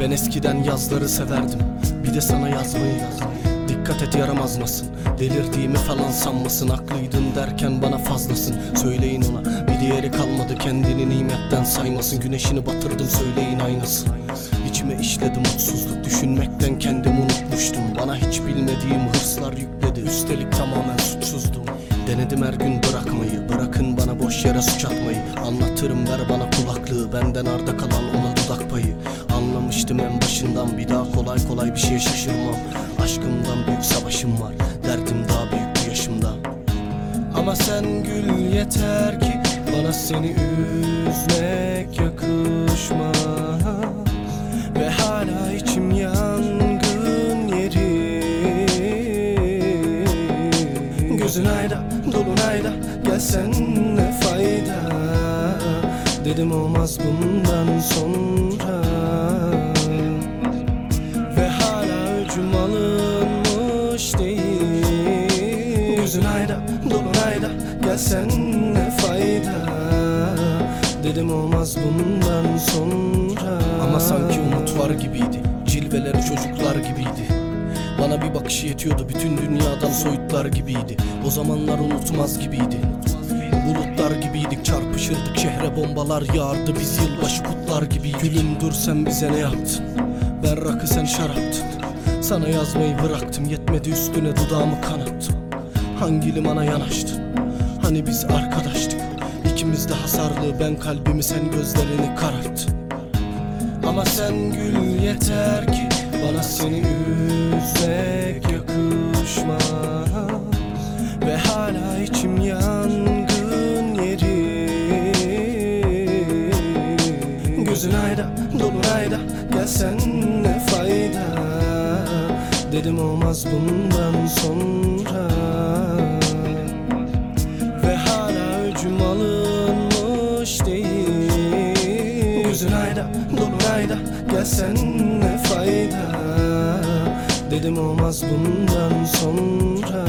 Ben eskiden yazları severdim. Bir de sana yazmayı Dikkat et yaramazmasın Delirdiğimi falan sanmasın. Haklıydın derken bana fazlasın. Söyleyin ona bir diğeri kalmadı. Kendini nimetten saymasın. Güneşini batırdım söyleyin aynası İçime işledi mutsuzluk Düşünmekten kendimi unutmuştum. Bana hiç bilmediğim hırslar yükledi. Üstelik tamamen suçsuzdum. Denedim her gün bırakmayı. Bırakın bana boş yere suç atmayı. Anlatırım ver bana kulaklığı. Benden arda kalan ona kolay kolay bir şeye şaşırmam. Aşkımdan büyük savaşım var. Derdim daha büyük bu yaşımda. Ama sen gül yeter ki Bana seni üzmek yakışmaz Ve hala içim yangın yeri. Gözün ayda, dolunayda Gelsen ne fayda. Dedim olmaz bundan sonra öcüm alınmış değil. Gözün ayda, dolunayda Gelsen ne fayda. Dedim olmaz bundan sonra. Ama sanki umut var gibiydi Cilveleri çocuklar gibiydi. Bana bir bakışı yetiyordu bütün dünyadan soyutlar gibiydi. O zamanlar unutmaz gibiydi. Bulutlar gibiydik çarpışırdık şehre bombalar yağardı. Biz yılbaşı kutlar gibi Gülüm dur sen bize ne yaptın? Ben rakı sen şaraptın Sana yazmayı bıraktım yetmedi üstüne dudağımı kanattım. Hangi limana yanaştın? Hani biz arkadaştık? İkimiz de hasarlı ben kalbimi sen gözlerini kararttın. Ama sen gül yeter ki bana seni üzmek yakışmaz. Ve hala içim yangın yeri. Gözün ayda, dolunayda Gelsen ne fayda Dedim olmaz bundan sonra. Ve hala öcüm alınmış değil. Gözün ayda, dolunayda Gelsen ne fayda? Dedim olmaz bundan sonra